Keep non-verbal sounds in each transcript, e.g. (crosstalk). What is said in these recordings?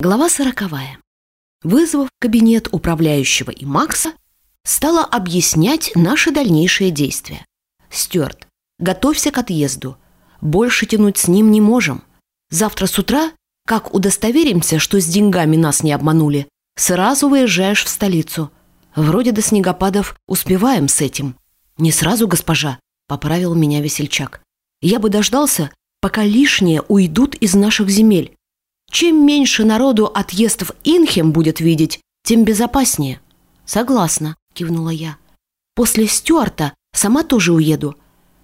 Глава сороковая. Вызвав кабинет управляющего и Макса, стала объяснять наши дальнейшие действия. «Стюарт, готовься к отъезду. Больше тянуть с ним не можем. Завтра с утра, как удостоверимся, что с деньгами нас не обманули, сразу выезжаешь в столицу. Вроде до снегопадов успеваем с этим». «Не сразу, госпожа», — поправил меня весельчак. «Я бы дождался, пока лишние уйдут из наших земель. Чем меньше народу отъезд в Инхем будет видеть, тем безопаснее. Согласна, кивнула я. После Стюарта сама тоже уеду.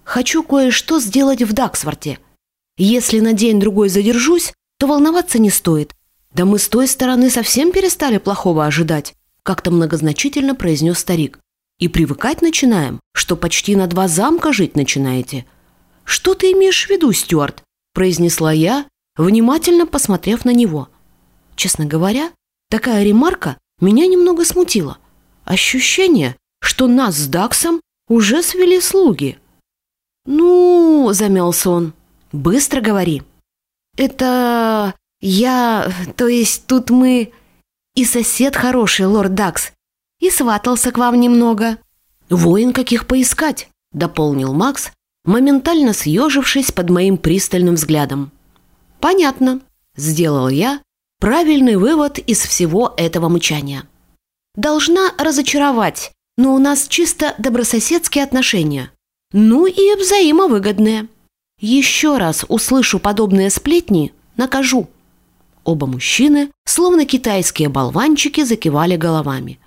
Хочу кое-что сделать в Даксворте. Если на день-другой задержусь, то волноваться не стоит. Да мы с той стороны совсем перестали плохого ожидать, как-то многозначительно произнес старик. И привыкать начинаем, что почти на два замка жить начинаете. Что ты имеешь в виду, Стюарт? произнесла я, внимательно посмотрев на него. Честно говоря, такая ремарка меня немного смутила. Ощущение, что нас с Даксом уже свели слуги. «Ну...» — замялся он. «Быстро говори». «Это... я... то есть тут мы...» «И сосед хороший, лорд Дакс. И сватался к вам немного». «Воин каких поискать?» — дополнил Макс, моментально съежившись под моим пристальным взглядом. «Понятно», — сделал я правильный вывод из всего этого мычания. «Должна разочаровать, но у нас чисто добрососедские отношения. Ну и взаимовыгодные. Еще раз услышу подобные сплетни, накажу». Оба мужчины, словно китайские болванчики, закивали головами.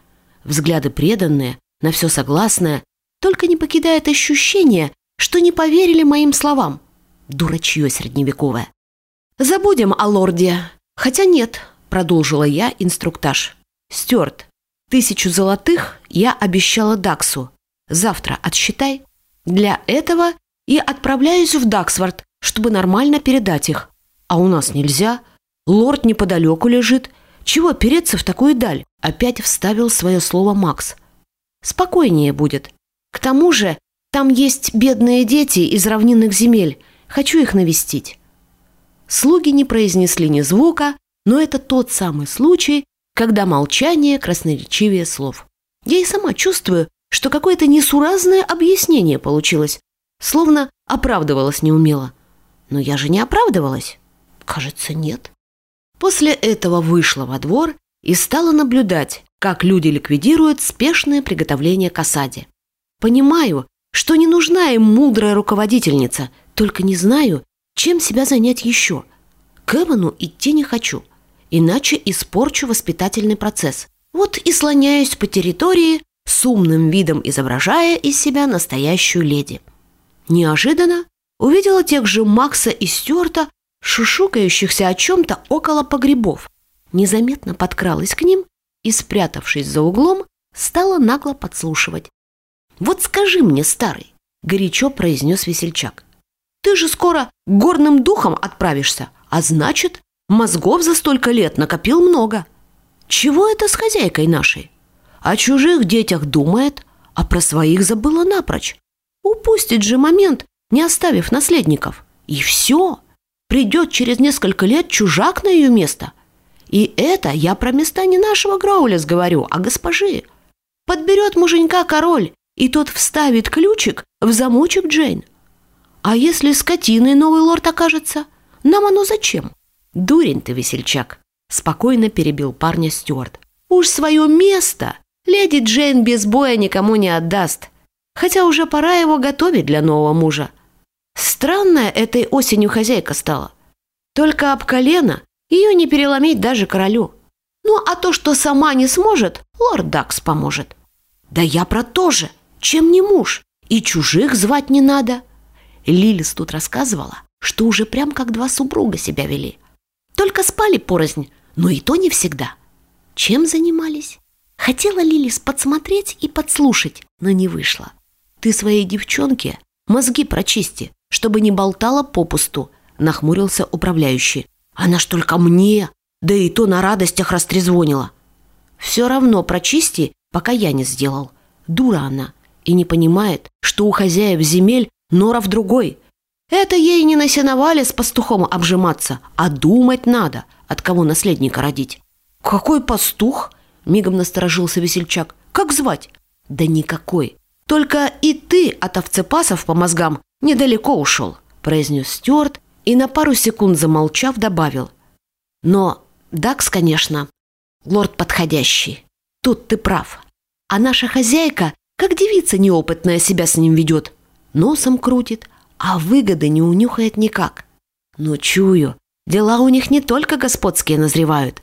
Взгляды преданные, на все согласные, только не покидает ощущение, что не поверили моим словам. Дурачье средневековое. «Забудем о лорде. Хотя нет», — продолжила я инструктаж. «Стюарт, тысячу золотых я обещала Даксу. Завтра отсчитай. Для этого и отправляюсь в Даксворт, чтобы нормально передать их. А у нас нельзя. Лорд неподалеку лежит. Чего переться в такую даль?» Опять вставил свое слово Макс. «Спокойнее будет. К тому же там есть бедные дети из равнинных земель. Хочу их навестить». Слуги не произнесли ни звука, но это тот самый случай, когда молчание красноречивее слов. Я и сама чувствую, что какое-то несуразное объяснение получилось, словно оправдывалась неумело. Но я же не оправдывалась. Кажется, нет. После этого вышла во двор и стала наблюдать, как люди ликвидируют спешное приготовление к осаде. Понимаю, что не нужна им мудрая руководительница, только не знаю, чем себя занять еще? К Эвану идти не хочу, иначе испорчу воспитательный процесс. Вот и слоняюсь по территории, с умным видом изображая из себя настоящую леди. Неожиданно увидела тех же Макса и Стюарта, шушукающихся о чем-то около погребов. Незаметно подкралась к ним и, спрятавшись за углом, стала нагло подслушивать. «Вот скажи мне, старый!» – горячо произнес весельчак. Ты же скоро горным духом отправишься, а значит, мозгов за столько лет накопил много. Чего это с хозяйкой нашей? О чужих детях думает, а про своих забыла напрочь. Упустит же момент, не оставив наследников. И все. Придет через несколько лет чужак на ее место. И это я про места не нашего Граулес говорю, а госпожи. Подберет муженька король, и тот вставит ключик в замочек Джейн. А если скотиной новый лорд окажется? Нам оно зачем? Дурень ты, весельчак, спокойно перебил парня Стюарт. Уж свое место леди Джейн без боя никому не отдаст. Хотя уже пора его готовить для нового мужа. Странная этой осенью хозяйка стала. Только об колено ее не переломить даже королю. Ну, а то, что сама не сможет, лорд Дакс поможет. Да я про то же. Чем не муж? И чужих звать не надо. Лилис тут рассказывала, что уже прям как два супруга себя вели. Только спали порознь, но и то не всегда. Чем занимались? Хотела Лилис подсмотреть и подслушать, но не вышло. Ты своей девчонке мозги прочисти, чтобы не болтала попусту, нахмурился управляющий. Она ж только мне, да и то на радостях растрезвонила. Все равно прочисти, пока я не сделал. Дура она и не понимает, что у хозяев земель Нора в другой. Это ей не на сеновале с пастухом обжиматься, а думать надо, от кого наследника родить. «Какой пастух?» – мигом насторожился весельчак. «Как звать?» «Да никакой. Только и ты от овцепасов по мозгам недалеко ушел», – произнес Стюарт и на пару секунд замолчав добавил. «Но Дакс, конечно, лорд подходящий. Тут ты прав. А наша хозяйка, как девица неопытная, себя с ним ведет. Носом крутит, а выгоды не унюхает никак. Но чую, дела у них не только господские назревают.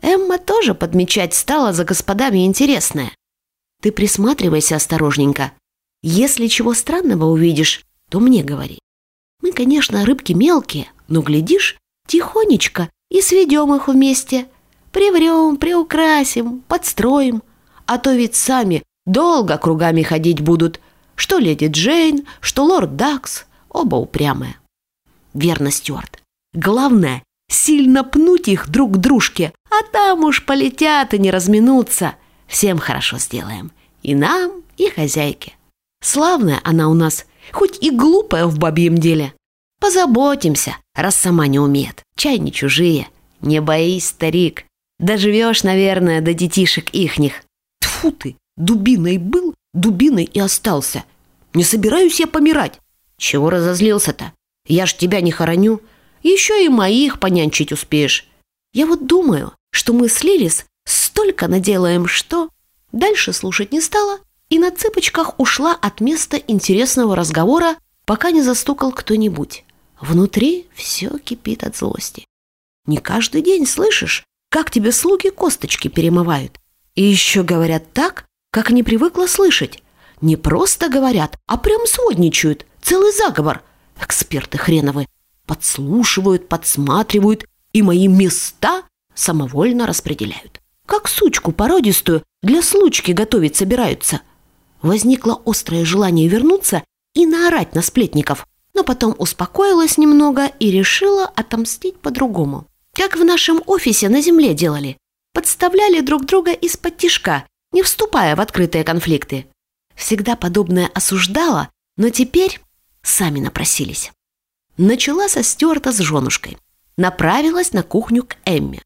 Эмма тоже подмечать стала за господами интересное. Ты присматривайся осторожненько. Если чего странного увидишь, то мне говори. Мы, конечно, рыбки мелкие, но, глядишь, тихонечко и сведем их вместе. Приврем, приукрасим, подстроим. А то ведь сами долго кругами ходить будут. Что леди Джейн, что лорд Дакс. Оба упрямые. Верно, Стюарт. Главное, сильно пнуть их друг к дружке, а там уж полетят и не разминутся. Всем хорошо сделаем. И нам, и хозяйке. Славная она у нас, хоть и глупая в бабьем деле. Позаботимся, раз сама не умеет. Чай не чужие. Не боись, старик. Доживешь, наверное, до детишек ихних. Тфу ты, дубиной был, дубиной и остался. Не собираюсь я помирать. «Чего разозлился-то? Я ж тебя не хороню. Еще и моих понянчить успеешь. Я вот думаю, что мы с Лилис столько наделаем, что...» Дальше слушать не стала и на цыпочках ушла от места интересного разговора, пока не застукал кто-нибудь. Внутри все кипит от злости. Не каждый день слышишь, как тебе слуги косточки перемывают. И еще говорят так, как не привыкла слышать. Не просто говорят, а прям сводничают. Целый заговор. Эксперты хреновы. Подслушивают, подсматривают и мои места самовольно распределяют. Как сучку породистую для случки готовить собираются. Возникло острое желание вернуться и наорать на сплетников, но потом успокоилась немного и решила отомстить по-другому. Как в нашем офисе на земле делали. Подставляли друг друга из-под тишка, не вступая в открытые конфликты. Всегда подобное осуждала, но теперь Сами напросились. Начала со Стюарта с женушкой. Направилась на кухню к Эмме.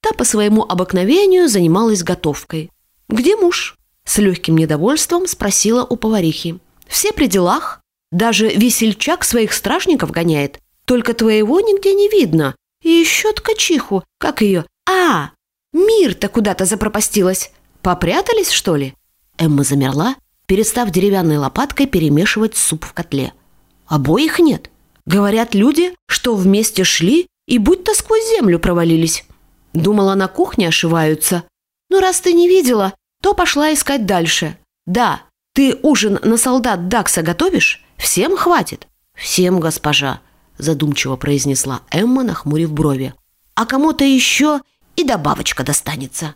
Та по своему обыкновению занималась готовкой. «Где муж?» С легким недовольством спросила у поварихи. «Все при делах. Даже весельчак своих стражников гоняет. Только твоего нигде не видно. И еще ткачиху, как ее? А, мир-то куда-то запропастилась. Попрятались, что ли?» Эмма замерла, перестав деревянной лопаткой перемешивать суп в котле. Обоих нет. Говорят люди, что вместе шли и будто сквозь землю провалились. Думала, на кухне ошиваются. Ну, раз ты не видела, то пошла искать дальше. Да, ты ужин на солдат Дакса готовишь? Всем хватит? Всем, госпожа, задумчиво произнесла Эмма, нахмурив брови. А кому-то еще и добавочка достанется.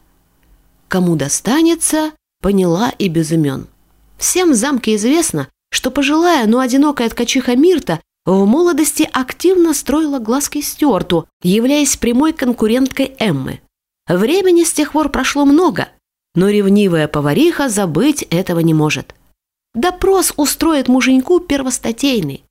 Кому достанется, поняла и без имен. Всем в замке известно, что пожилая, но одинокая ткачиха Мирта в молодости активно строила глазки Стюарту, являясь прямой конкуренткой Эммы. Времени с тех пор прошло много, но ревнивая повариха забыть этого не может. Допрос устроит муженьку первостатейный.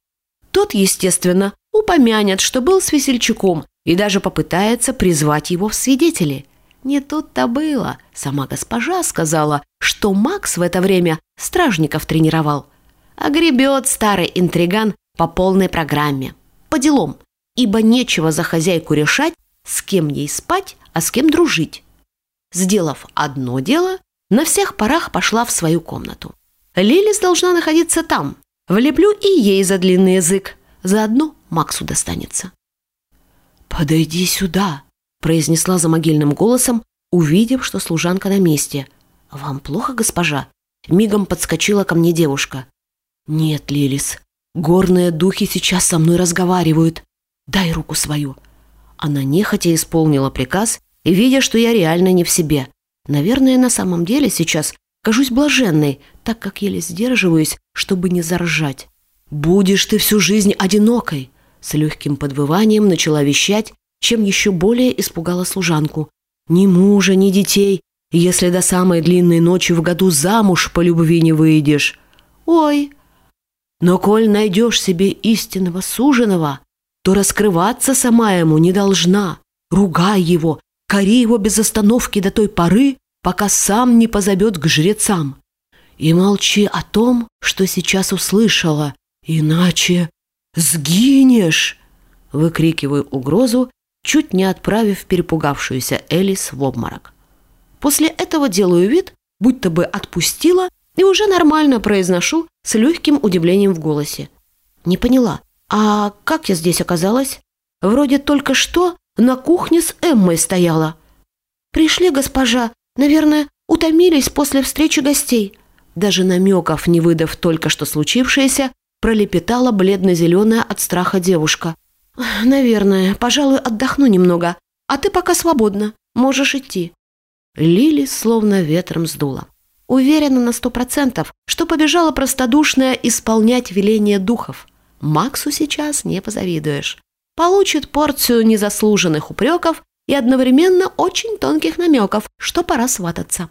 Тот, естественно, упомянет, что был с весельчаком и даже попытается призвать его в свидетели. Не тут-то было. Сама госпожа сказала, что Макс в это время стражников тренировал – а гребет старый интриган по полной программе. По делам, ибо нечего за хозяйку решать, с кем ей спать, а с кем дружить. Сделав одно дело, на всех парах пошла в свою комнату. Лилис должна находиться там. Влеплю и ей за длинный язык. Заодно Максу достанется. «Подойди сюда», – произнесла за могильным голосом, увидев, что служанка на месте. «Вам плохо, госпожа?» Мигом подскочила ко мне девушка. «Нет, Лилис, горные духи сейчас со мной разговаривают. Дай руку свою». Она нехотя исполнила приказ, и видя, что я реально не в себе. Наверное, на самом деле сейчас кажусь блаженной, так как еле сдерживаюсь, чтобы не заржать. «Будешь ты всю жизнь одинокой!» С легким подвыванием начала вещать, чем еще более испугала служанку. «Ни мужа, ни детей, если до самой длинной ночи в году замуж по любви не выйдешь». «Ой, Но коль найдешь себе истинного суженого, то раскрываться сама ему не должна. Ругай его, кори его без остановки до той поры, пока сам не позовет к жрецам. И молчи о том, что сейчас услышала, иначе сгинешь!» Выкрикиваю угрозу, чуть не отправив перепугавшуюся Элис в обморок. После этого делаю вид, будто бы отпустила, и уже нормально произношу с легким удивлением в голосе. Не поняла, а как я здесь оказалась? Вроде только что на кухне с Эммой стояла. Пришли, госпожа, наверное, утомились после встречи гостей. Даже намеков, не выдав только что случившееся, пролепетала бледно-зеленая от страха девушка. (sighs) «Наверное, пожалуй, отдохну немного, а ты пока свободна, можешь идти». Лили словно ветром сдула. Уверена на сто процентов, что побежала простодушная исполнять веление духов. Максу сейчас не позавидуешь. Получит порцию незаслуженных упреков и одновременно очень тонких намеков, что пора свататься.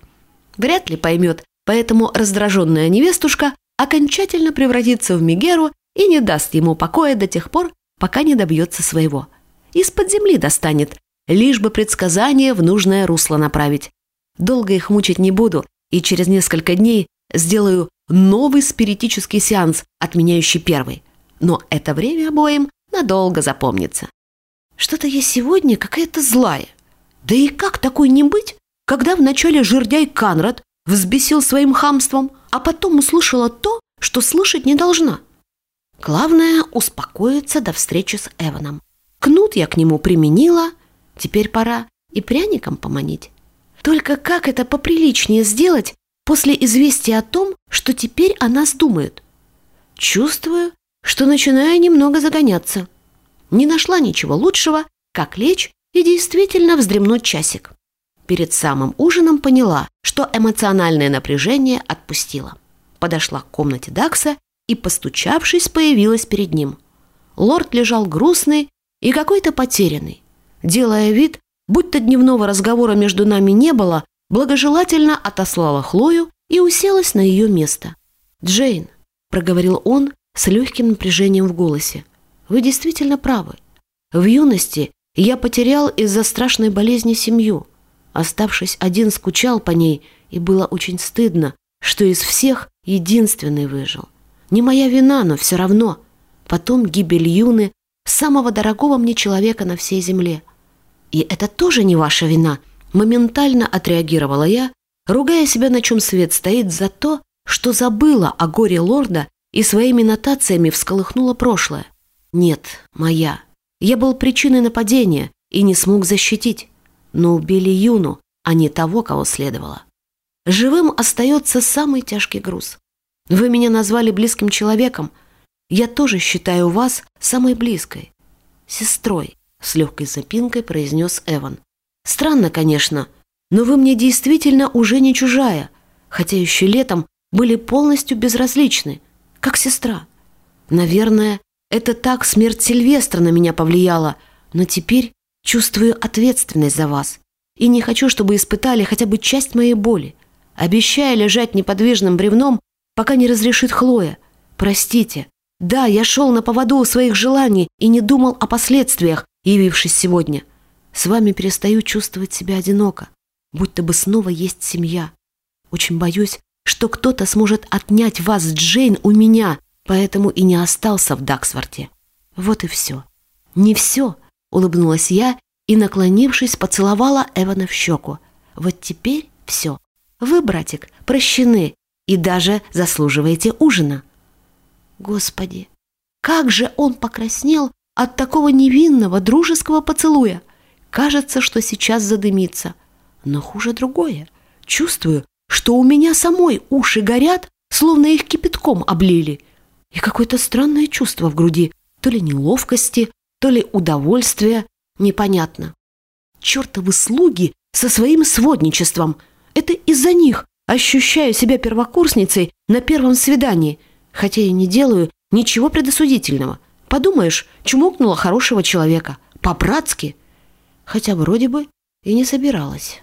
Вряд ли поймет, поэтому раздраженная невестушка окончательно превратится в Мегеру и не даст ему покоя до тех пор, пока не добьется своего. Из-под земли достанет, лишь бы предсказание в нужное русло направить. Долго их мучить не буду, и через несколько дней сделаю новый спиритический сеанс, отменяющий первый. Но это время обоим надолго запомнится. Что-то я сегодня какая-то злая. Да и как такой не быть, когда вначале жердяй Канрад взбесил своим хамством, а потом услышала то, что слышать не должна. Главное – успокоиться до встречи с Эваном. Кнут я к нему применила, теперь пора и пряником поманить. Только как это поприличнее сделать после известия о том, что теперь о нас думают? Чувствую, что начинаю немного загоняться. Не нашла ничего лучшего, как лечь и действительно вздремнуть часик. Перед самым ужином поняла, что эмоциональное напряжение отпустило. Подошла к комнате Дакса и, постучавшись, появилась перед ним. Лорд лежал грустный и какой-то потерянный. Делая вид, будто дневного разговора между нами не было, благожелательно отослала Хлою и уселась на ее место. «Джейн», — проговорил он с легким напряжением в голосе, — «вы действительно правы. В юности я потерял из-за страшной болезни семью. Оставшись один, скучал по ней, и было очень стыдно, что из всех единственный выжил. Не моя вина, но все равно. Потом гибель Юны, самого дорогого мне человека на всей земле. И это тоже не ваша вина, моментально отреагировала я, ругая себя, на чем свет стоит, за то, что забыла о горе лорда и своими нотациями всколыхнула прошлое. Нет, моя. Я был причиной нападения и не смог защитить но убили Юну, а не того, кого следовало. Живым остается самый тяжкий груз. Вы меня назвали близким человеком. Я тоже считаю вас самой близкой. Сестрой, с легкой запинкой произнес Эван. Странно, конечно, но вы мне действительно уже не чужая, хотя еще летом были полностью безразличны, как сестра. Наверное, это так смерть Сильвестра на меня повлияла, но теперь Чувствую ответственность за вас и не хочу, чтобы испытали хотя бы часть моей боли. Обещаю лежать неподвижным бревном, пока не разрешит Хлоя. Простите. Да, я шел на поводу у своих желаний и не думал о последствиях, явившись сегодня. С вами перестаю чувствовать себя одиноко, будто бы снова есть семья. Очень боюсь, что кто-то сможет отнять вас, Джейн, у меня, поэтому и не остался в Даксворте. Вот и все. Не все, улыбнулась я и, наклонившись, поцеловала Эвана в щеку. «Вот теперь все. Вы, братик, прощены и даже заслуживаете ужина». Господи, как же он покраснел от такого невинного дружеского поцелуя! Кажется, что сейчас задымится. Но хуже другое. Чувствую, что у меня самой уши горят, словно их кипятком облили. И какое-то странное чувство в груди, то ли неловкости, то ли удовольствие, непонятно. Чертовы слуги со своим сводничеством. Это из-за них ощущаю себя первокурсницей на первом свидании, хотя и не делаю ничего предосудительного. Подумаешь, чмокнула хорошего человека. По-братски. Хотя вроде бы и не собиралась.